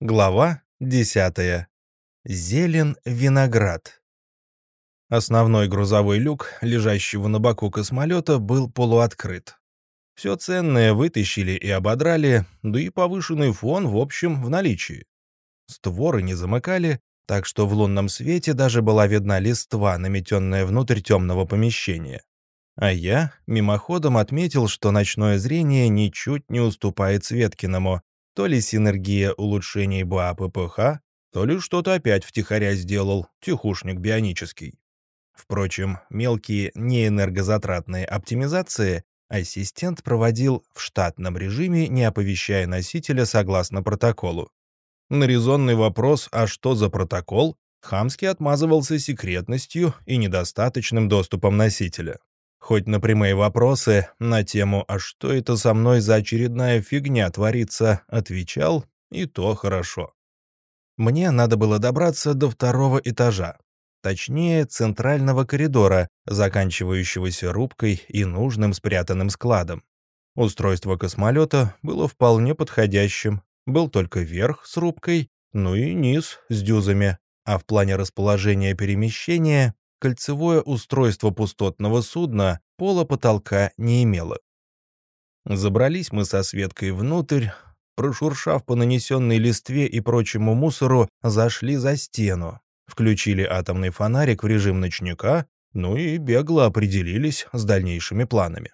Глава 10. Зелен виноград. Основной грузовой люк, лежащего на боку космолета, был полуоткрыт. Все ценное вытащили и ободрали, да и повышенный фон, в общем, в наличии. Створы не замыкали, так что в лунном свете даже была видна листва, наметенная внутрь темного помещения. А я мимоходом отметил, что ночное зрение ничуть не уступает Светкиному, то ли синергия улучшений БАППХ, то ли что-то опять втихаря сделал, тихушник бионический. Впрочем, мелкие неэнергозатратные оптимизации ассистент проводил в штатном режиме, не оповещая носителя согласно протоколу. На резонный вопрос «А что за протокол?» Хамский отмазывался секретностью и недостаточным доступом носителя. Хоть на прямые вопросы на тему «А что это со мной за очередная фигня творится?» отвечал, и то хорошо. Мне надо было добраться до второго этажа, точнее, центрального коридора, заканчивающегося рубкой и нужным спрятанным складом. Устройство космолета было вполне подходящим, был только верх с рубкой, ну и низ с дюзами, а в плане расположения перемещения кольцевое устройство пустотного судна пола потолка не имело. Забрались мы со Светкой внутрь, прошуршав по нанесенной листве и прочему мусору, зашли за стену, включили атомный фонарик в режим ночника, ну и бегло определились с дальнейшими планами.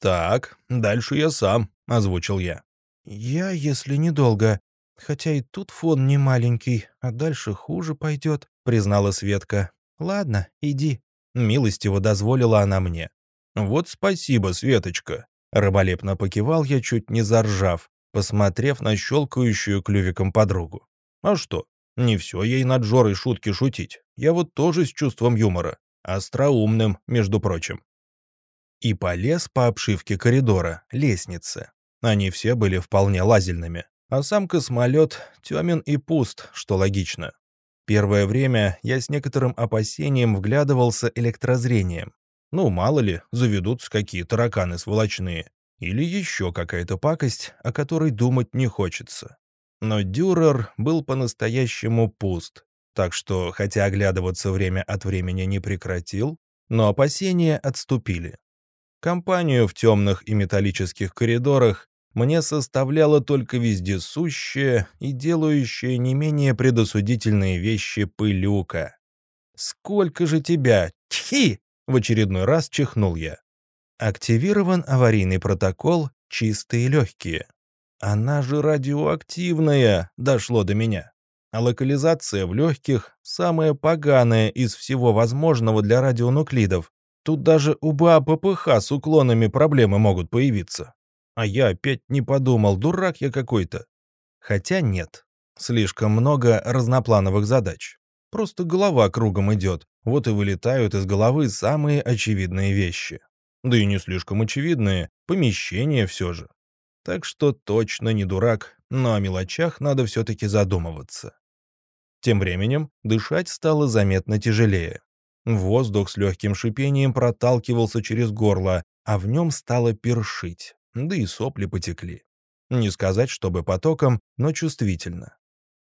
«Так, дальше я сам», — озвучил я. «Я, если недолго, хотя и тут фон не маленький, а дальше хуже пойдет», — признала Светка. «Ладно, иди», — милостиво дозволила она мне. «Вот спасибо, Светочка», — рыболепно покивал я, чуть не заржав, посмотрев на щелкающую клювиком подругу. «А что, не все ей над Жорой шутки шутить. Я вот тоже с чувством юмора. Остроумным, между прочим». И полез по обшивке коридора, лестницы. Они все были вполне лазельными. А сам космолет темен и пуст, что логично. Первое время я с некоторым опасением вглядывался электрозрением. Ну, мало ли, заведутся какие тараканы сволочные. Или еще какая-то пакость, о которой думать не хочется. Но Дюрер был по-настоящему пуст, так что, хотя оглядываться время от времени не прекратил, но опасения отступили. Компанию в темных и металлических коридорах мне составляла только вездесущая и делающая не менее предосудительные вещи пылюка. «Сколько же тебя? Тхи!» — в очередной раз чихнул я. Активирован аварийный протокол «Чистые легкие». Она же радиоактивная, дошло до меня. А локализация в легких — самая поганая из всего возможного для радионуклидов. Тут даже у БАППХ с уклонами проблемы могут появиться. А я опять не подумал, дурак я какой-то. Хотя нет, слишком много разноплановых задач. Просто голова кругом идет, вот и вылетают из головы самые очевидные вещи. Да и не слишком очевидные, помещения все же. Так что точно не дурак, но о мелочах надо все-таки задумываться. Тем временем дышать стало заметно тяжелее. Воздух с легким шипением проталкивался через горло, а в нем стало першить да и сопли потекли. Не сказать, чтобы потоком, но чувствительно.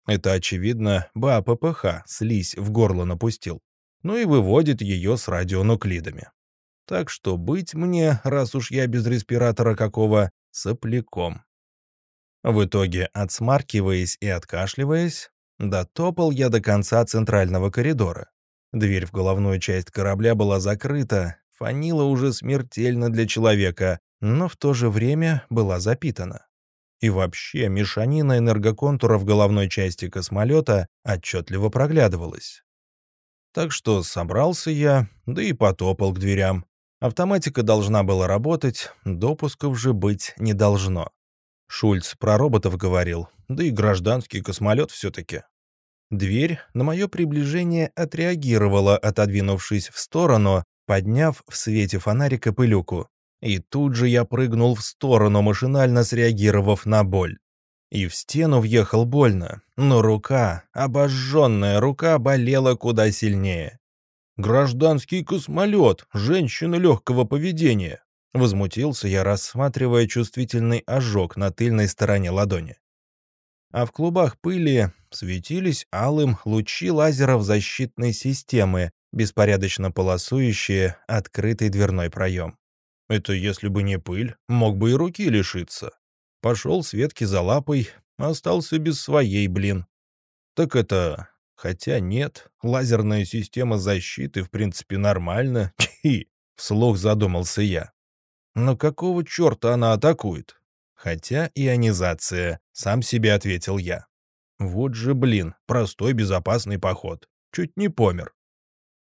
Это, очевидно, БАППХ слизь в горло напустил, ну и выводит ее с радионуклидами. Так что быть мне, раз уж я без респиратора какого, сопляком. В итоге, отсмаркиваясь и откашливаясь, дотопал я до конца центрального коридора. Дверь в головную часть корабля была закрыта, фанила уже смертельно для человека, но в то же время была запитана. И вообще мешанина энергоконтуров головной части космолета отчетливо проглядывалась. Так что собрался я, да и потопал к дверям. Автоматика должна была работать, допусков же быть не должно. Шульц про роботов говорил, да и гражданский космолет все-таки. Дверь на мое приближение отреагировала, отодвинувшись в сторону, подняв в свете фонарика пылюку. И тут же я прыгнул в сторону, машинально среагировав на боль. И в стену въехал больно, но рука, обожженная рука, болела куда сильнее. «Гражданский космолет, женщина легкого поведения», — возмутился я, рассматривая чувствительный ожог на тыльной стороне ладони. а в клубах пыли светились алым лучи лазеров защитной системы, беспорядочно полосующие открытый дверной проем. Это если бы не пыль, мог бы и руки лишиться. Пошел Светке за лапой, остался без своей, блин. Так это... Хотя нет, лазерная система защиты в принципе нормально. Хи, вслух задумался я. Но какого черта она атакует? Хотя ионизация, сам себе ответил я. Вот же, блин, простой безопасный поход. Чуть не помер.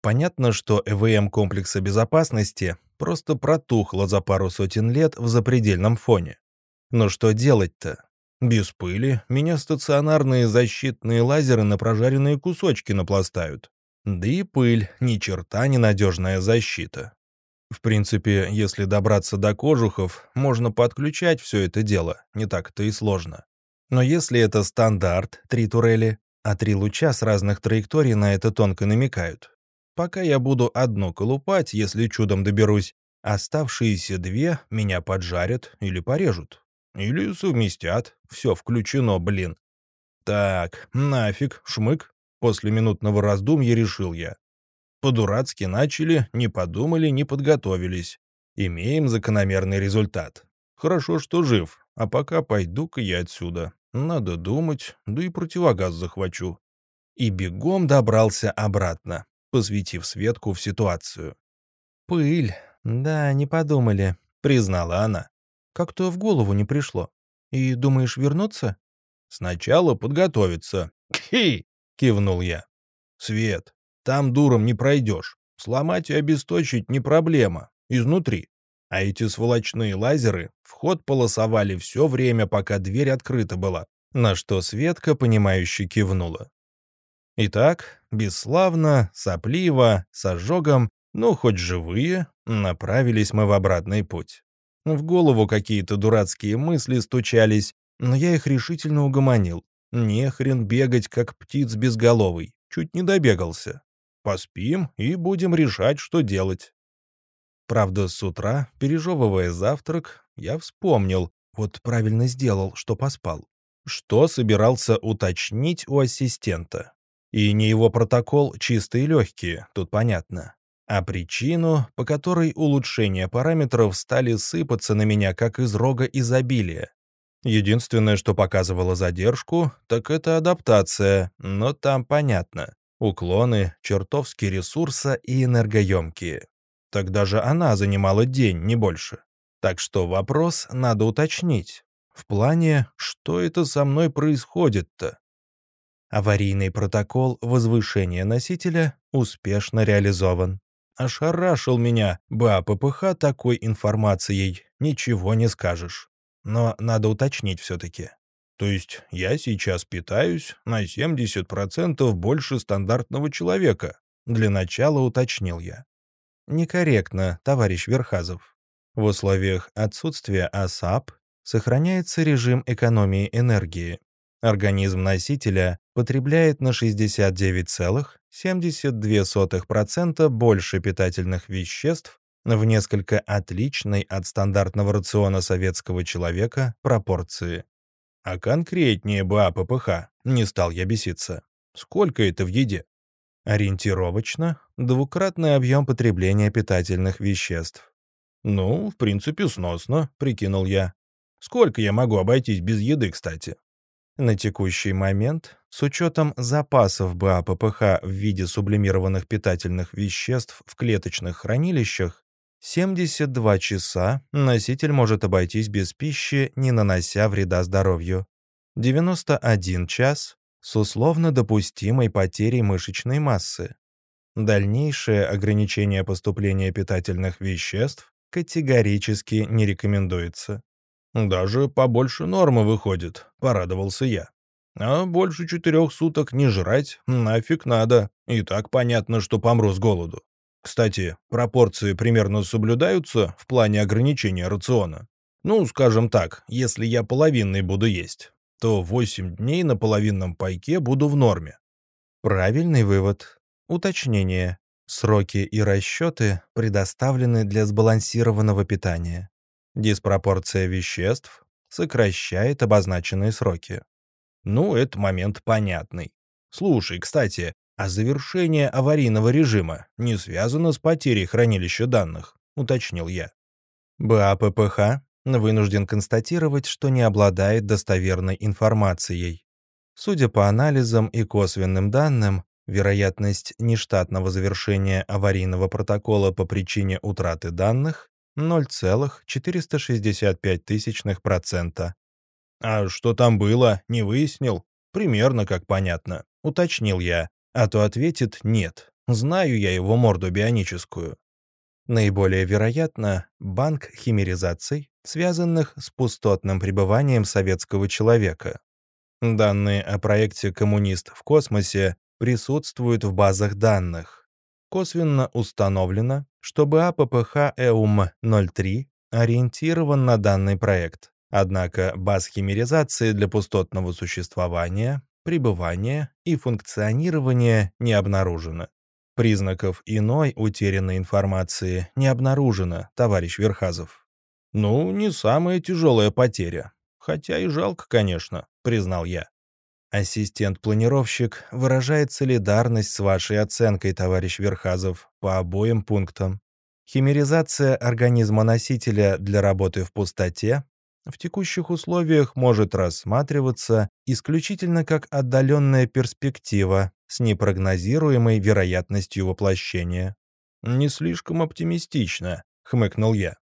Понятно, что ЭВМ комплекса безопасности просто протухло за пару сотен лет в запредельном фоне. Но что делать-то? Без пыли меня стационарные защитные лазеры на прожаренные кусочки напластают. Да и пыль — ни черта ненадежная защита. В принципе, если добраться до кожухов, можно подключать все это дело, не так-то и сложно. Но если это стандарт, три турели, а три луча с разных траекторий на это тонко намекают. Пока я буду одно колупать, если чудом доберусь, оставшиеся две меня поджарят или порежут. Или совместят. Все включено, блин. Так, нафиг, шмык. После минутного раздумья решил я. По-дурацки начали, не подумали, не подготовились. Имеем закономерный результат. Хорошо, что жив, а пока пойду-ка я отсюда. Надо думать, да и противогаз захвачу. И бегом добрался обратно, посвятив Светку в ситуацию. «Пыль. Да, не подумали», — признала она. «Как-то в голову не пришло. И думаешь вернуться?» «Сначала подготовиться». «Хи!» — кивнул я. «Свет, там дуром не пройдешь. Сломать и обесточить не проблема. Изнутри. А эти сволочные лазеры в ход полосовали все время, пока дверь открыта была. На что Светка, понимающе кивнула. Итак, бесславно, сопливо, с ожогом, ну, хоть живые, направились мы в обратный путь. В голову какие-то дурацкие мысли стучались, но я их решительно угомонил. Не хрен бегать, как птиц безголовый. Чуть не добегался. Поспим и будем решать, что делать. Правда, с утра, пережевывая завтрак, я вспомнил, вот правильно сделал, что поспал. Что собирался уточнить у ассистента. И не его протокол чистые легкие, тут понятно. А причину, по которой улучшения параметров стали сыпаться на меня как из рога изобилия. Единственное, что показывало задержку, так это адаптация, но там понятно. Уклоны чертовски ресурса и энергоемкие. Тогда же она занимала день, не больше. Так что вопрос надо уточнить. В плане, что это со мной происходит-то? Аварийный протокол возвышения носителя успешно реализован. Ошарашил меня БАППХ такой информацией, ничего не скажешь. Но надо уточнить все-таки. То есть я сейчас питаюсь на 70% больше стандартного человека. Для начала уточнил я. Некорректно, товарищ Верхазов. В условиях отсутствия АСАП сохраняется режим экономии энергии. Организм носителя потребляет на 69,72% больше питательных веществ в несколько отличной от стандартного рациона советского человека пропорции. А конкретнее бы АППХ, не стал я беситься. Сколько это в еде? Ориентировочно двукратный объем потребления питательных веществ. Ну, в принципе, сносно, прикинул я. Сколько я могу обойтись без еды, кстати? На текущий момент, с учетом запасов БАППХ в виде сублимированных питательных веществ в клеточных хранилищах, 72 часа носитель может обойтись без пищи, не нанося вреда здоровью. 91 час с условно допустимой потерей мышечной массы. Дальнейшее ограничение поступления питательных веществ категорически не рекомендуется. «Даже побольше нормы выходит», — порадовался я. «А больше четырех суток не жрать нафиг надо, и так понятно, что помру с голоду». Кстати, пропорции примерно соблюдаются в плане ограничения рациона. Ну, скажем так, если я половинный буду есть, то 8 дней на половинном пайке буду в норме. Правильный вывод. Уточнение. Сроки и расчеты предоставлены для сбалансированного питания. Диспропорция веществ сокращает обозначенные сроки. Ну, это момент понятный. Слушай, кстати, а завершение аварийного режима не связано с потерей хранилища данных, уточнил я. БАППХ вынужден констатировать, что не обладает достоверной информацией. Судя по анализам и косвенным данным, вероятность нештатного завершения аварийного протокола по причине утраты данных 0,465%. «А что там было, не выяснил?» «Примерно как понятно», — уточнил я, а то ответит «нет». Знаю я его морду бионическую. Наиболее вероятно, банк химеризаций, связанных с пустотным пребыванием советского человека. Данные о проекте «Коммунист в космосе» присутствуют в базах данных. Косвенно установлено, что БАППХ ЭУМ-03 ориентирован на данный проект. Однако баз химеризации для пустотного существования, пребывания и функционирования не обнаружено. Признаков иной утерянной информации не обнаружено, товарищ Верхазов. Ну, не самая тяжелая потеря. Хотя и жалко, конечно, признал я. Ассистент-планировщик выражает солидарность с вашей оценкой, товарищ Верхазов, по обоим пунктам. Химеризация организма носителя для работы в пустоте в текущих условиях может рассматриваться исключительно как отдаленная перспектива с непрогнозируемой вероятностью воплощения. «Не слишком оптимистично», — хмыкнул я.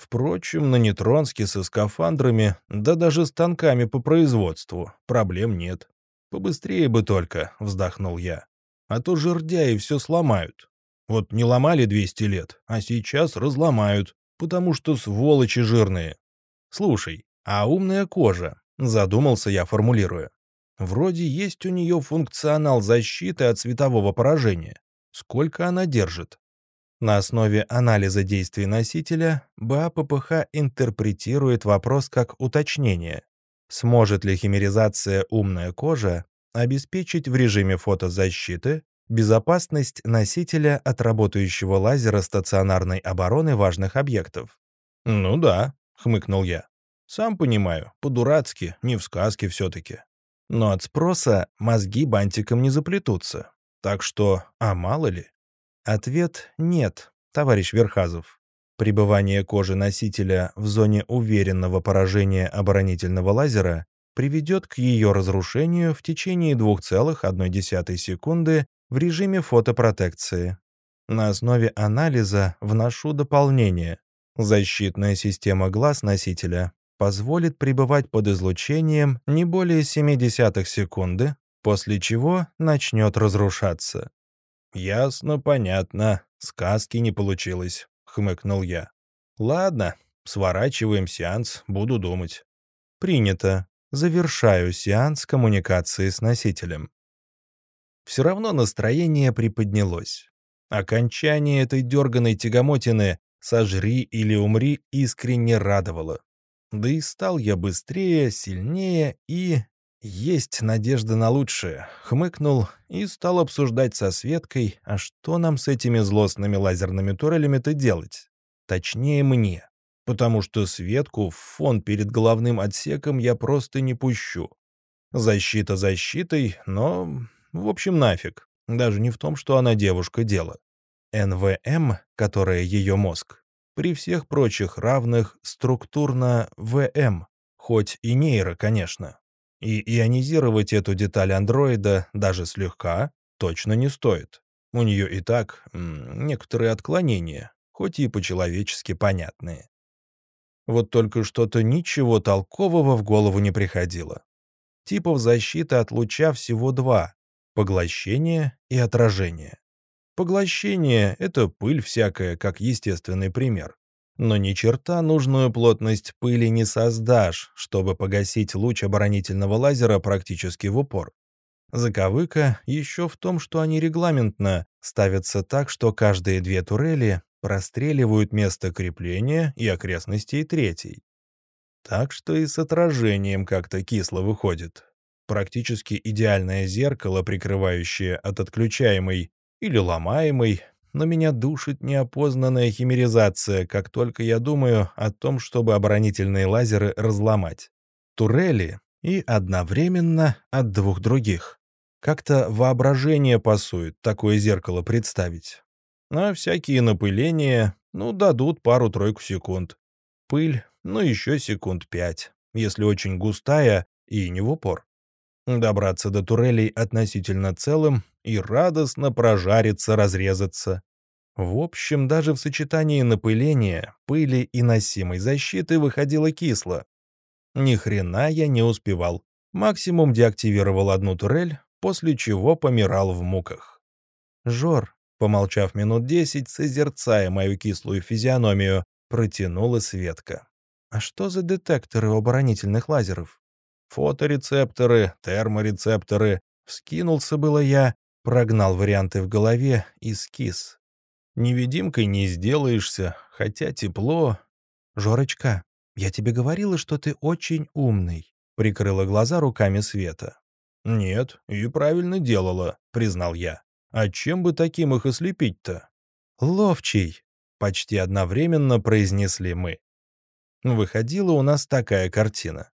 Впрочем, на нейтронске со скафандрами, да даже с танками по производству, проблем нет. Побыстрее бы только, вздохнул я. А то жердяи все сломают. Вот не ломали 200 лет, а сейчас разломают, потому что сволочи жирные. Слушай, а умная кожа, задумался я, формулируя. Вроде есть у нее функционал защиты от светового поражения. Сколько она держит? На основе анализа действий носителя БАППХ интерпретирует вопрос как уточнение. Сможет ли химеризация «умная кожа» обеспечить в режиме фотозащиты безопасность носителя от работающего лазера стационарной обороны важных объектов? «Ну да», — хмыкнул я. «Сам понимаю, по-дурацки, не в сказке все-таки. Но от спроса мозги бантиком не заплетутся. Так что, а мало ли?» Ответ «нет», товарищ Верхазов. Пребывание кожи носителя в зоне уверенного поражения оборонительного лазера приведет к ее разрушению в течение 2,1 секунды в режиме фотопротекции. На основе анализа вношу дополнение. Защитная система глаз носителя позволит пребывать под излучением не более 0,7 секунды, после чего начнет разрушаться. «Ясно, понятно. Сказки не получилось», — хмыкнул я. «Ладно, сворачиваем сеанс, буду думать». «Принято. Завершаю сеанс коммуникации с носителем». Все равно настроение приподнялось. Окончание этой дерганой тягомотины «сожри или умри» искренне радовало. Да и стал я быстрее, сильнее и... Есть надежда на лучшее. Хмыкнул и стал обсуждать со Светкой, а что нам с этими злостными лазерными турелями-то делать? Точнее, мне. Потому что Светку в фон перед головным отсеком я просто не пущу. Защита защитой, но... В общем, нафиг. Даже не в том, что она девушка дело. НВМ, которая ее мозг, при всех прочих равных структурно ВМ, хоть и нейро, конечно. И ионизировать эту деталь андроида даже слегка точно не стоит. У нее и так некоторые отклонения, хоть и по-человечески понятные. Вот только что-то ничего толкового в голову не приходило. Типов защиты от луча всего два — поглощение и отражение. Поглощение — это пыль всякая, как естественный пример. Но ни черта нужную плотность пыли не создашь, чтобы погасить луч оборонительного лазера практически в упор. Заковыка еще в том, что они регламентно ставятся так, что каждые две турели простреливают место крепления и окрестностей третьей. Так что и с отражением как-то кисло выходит. Практически идеальное зеркало, прикрывающее от отключаемой или ломаемой, но меня душит неопознанная химеризация, как только я думаю о том, чтобы оборонительные лазеры разломать. Турели И одновременно от двух других. Как-то воображение пасует такое зеркало представить. А всякие напыления, ну, дадут пару-тройку секунд. Пыль, ну, еще секунд пять, если очень густая и не в упор. Добраться до турелей относительно целым и радостно прожариться, разрезаться. В общем, даже в сочетании напыления, пыли и носимой защиты выходило кисло. Ни хрена я не успевал. Максимум деактивировал одну турель, после чего помирал в муках. Жор, помолчав минут десять, созерцая мою кислую физиономию, протянула Светка. «А что за детекторы оборонительных лазеров?» «Фоторецепторы, терморецепторы». Вскинулся было я, прогнал варианты в голове и скис. Невидимкой не сделаешься, хотя тепло. «Жорочка, я тебе говорила, что ты очень умный», — прикрыла глаза руками Света. «Нет, и правильно делала», — признал я. «А чем бы таким их ослепить-то?» «Ловчий», — почти одновременно произнесли мы. Выходила у нас такая картина.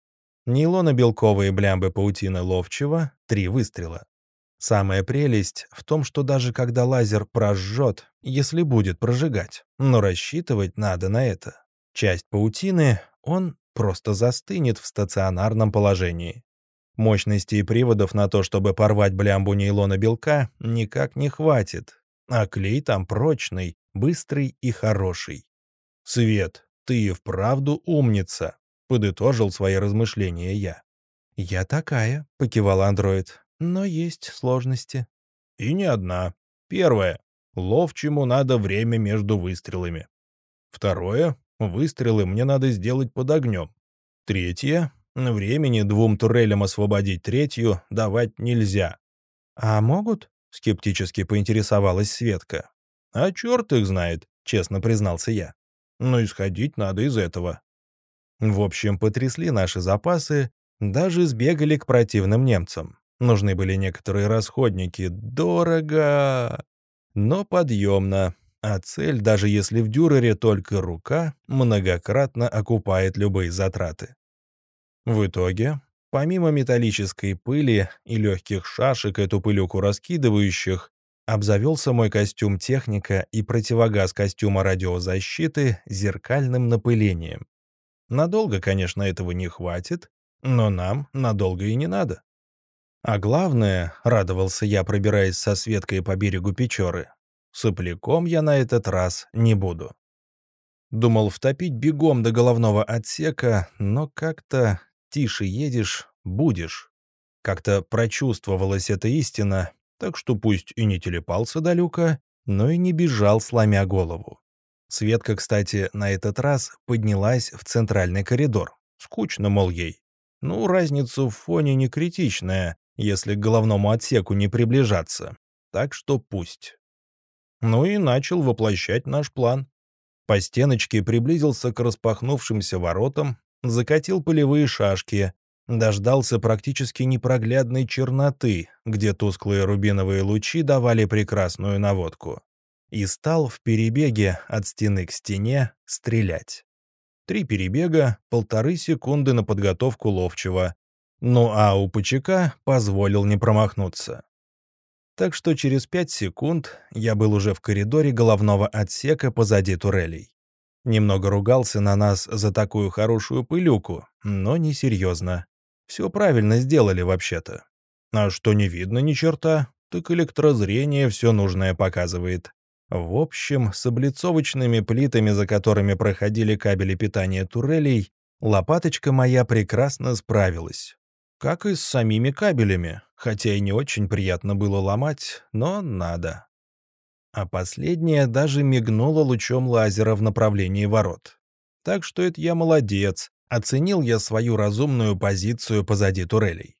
Нейлоно-белковые блямбы паутины ловчего — три выстрела. Самая прелесть в том, что даже когда лазер прожжет, если будет прожигать, но рассчитывать надо на это. Часть паутины, он просто застынет в стационарном положении. Мощности и приводов на то, чтобы порвать блямбу нейлона белка, никак не хватит. А клей там прочный, быстрый и хороший. «Свет, ты и вправду умница», — подытожил свои размышления я. «Я такая», — покивал андроид, — «но есть сложности». «И не одна. Первое. Ловчему надо время между выстрелами. Второе. Выстрелы мне надо сделать под огнем. Третье. Времени двум турелям освободить третью давать нельзя. «А могут?» — скептически поинтересовалась Светка. «А черт их знает», — честно признался я. «Но исходить надо из этого». В общем, потрясли наши запасы, даже сбегали к противным немцам. Нужны были некоторые расходники. Дорого, но подъемно. А цель, даже если в дюрере только рука, многократно окупает любые затраты. В итоге, помимо металлической пыли и легких шашек, эту пылюку раскидывающих, обзавелся мой костюм техника и противогаз костюма радиозащиты зеркальным напылением. Надолго, конечно, этого не хватит, но нам надолго и не надо. А главное, радовался я, пробираясь со Светкой по берегу Печоры, сопляком я на этот раз не буду. Думал втопить бегом до головного отсека, но как-то тише едешь, будешь. Как-то прочувствовалась эта истина, так что пусть и не телепался до люка, но и не бежал, сломя голову. Светка, кстати, на этот раз поднялась в центральный коридор. Скучно, мол, ей. Ну, разница в фоне не критичная, если к головному отсеку не приближаться. Так что пусть. Ну и начал воплощать наш план. По стеночке приблизился к распахнувшимся воротам, закатил полевые шашки, дождался практически непроглядной черноты, где тусклые рубиновые лучи давали прекрасную наводку, и стал в перебеге от стены к стене стрелять. Три перебега, полторы секунды на подготовку ловчего. Ну а у ПЧК позволил не промахнуться. Так что через пять секунд я был уже в коридоре головного отсека позади турелей. Немного ругался на нас за такую хорошую пылюку, но не серьезно. Все правильно сделали вообще-то. А что не видно ни черта, так электрозрение все нужное показывает. В общем, с облицовочными плитами, за которыми проходили кабели питания турелей, лопаточка моя прекрасно справилась. Как и с самими кабелями, хотя и не очень приятно было ломать, но надо а последняя даже мигнула лучом лазера в направлении ворот. Так что это я молодец, оценил я свою разумную позицию позади турелей.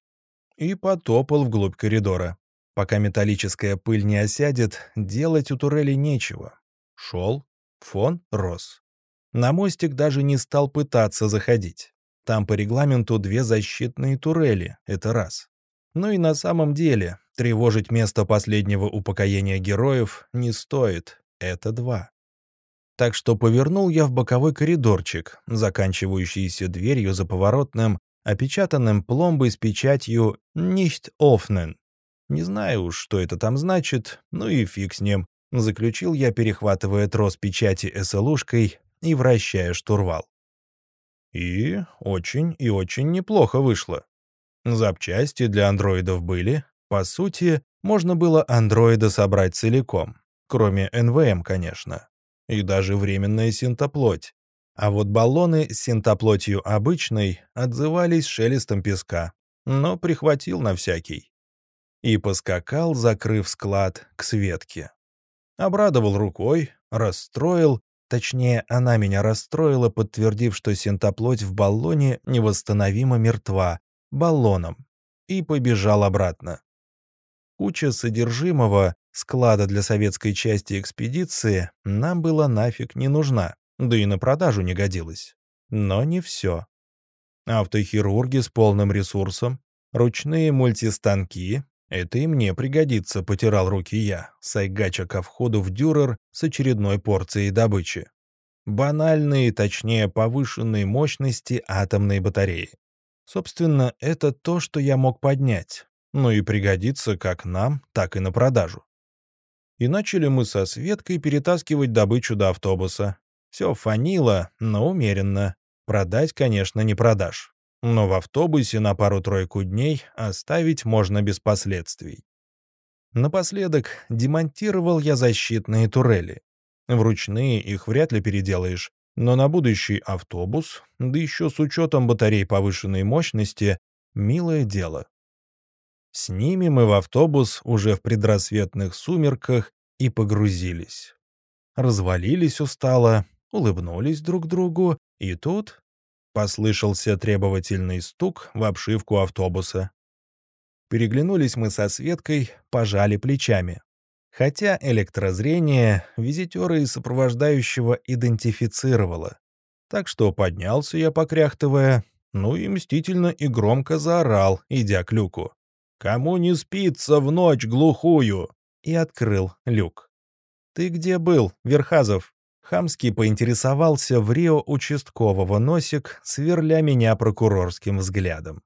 И потопал вглубь коридора. Пока металлическая пыль не осядет, делать у турелей нечего. Шел, фон рос. На мостик даже не стал пытаться заходить. Там по регламенту две защитные турели, это раз. Ну и на самом деле, Тревожить место последнего упокоения героев не стоит, это два. Так что повернул я в боковой коридорчик, заканчивающийся дверью за поворотным, опечатанным пломбой с печатью «Nicht offen». Не знаю уж, что это там значит, ну и фиг с ним, заключил я, перехватывая трос печати СЛУшкой и вращая штурвал. И очень и очень неплохо вышло. Запчасти для андроидов были. По сути, можно было андроида собрать целиком, кроме НВМ, конечно. И даже временная синтоплоть. А вот баллоны с синтоплотью обычной отзывались шелестом песка, но прихватил на всякий. И поскакал, закрыв склад, к Светке. Обрадовал рукой, расстроил, точнее, она меня расстроила, подтвердив, что синтоплоть в баллоне невосстановимо мертва, баллоном, и побежал обратно. Куча содержимого склада для советской части экспедиции нам была нафиг не нужна да и на продажу не годилось. Но не все. Автохирурги с полным ресурсом, ручные мультистанки — это и мне пригодится, потирал руки я, сайгача ко входу в дюрер с очередной порцией добычи. Банальные, точнее повышенные мощности атомной батареи. Собственно, это то, что я мог поднять, ну и пригодится как нам, так и на продажу. И начали мы со Светкой перетаскивать добычу до автобуса, все фанило, но умеренно. Продать, конечно, не продашь. Но в автобусе на пару-тройку дней оставить можно без последствий. Напоследок демонтировал я защитные турели. Вручные их вряд ли переделаешь, но на будущий автобус, да еще с учетом батарей повышенной мощности, милое дело. С ними мы в автобус уже в предрассветных сумерках и погрузились. Развалились устало, улыбнулись друг другу, и тут послышался требовательный стук в обшивку автобуса. Переглянулись мы со Светкой, пожали плечами. Хотя электрозрение визитера и сопровождающего идентифицировало. Так что поднялся я, покряхтывая, ну и мстительно и громко заорал, идя к люку. «Кому не спится в ночь глухую?» И открыл люк. «Ты где был, Верхазов?» Хамский поинтересовался в Рио участкового носик, сверля меня прокурорским взглядом.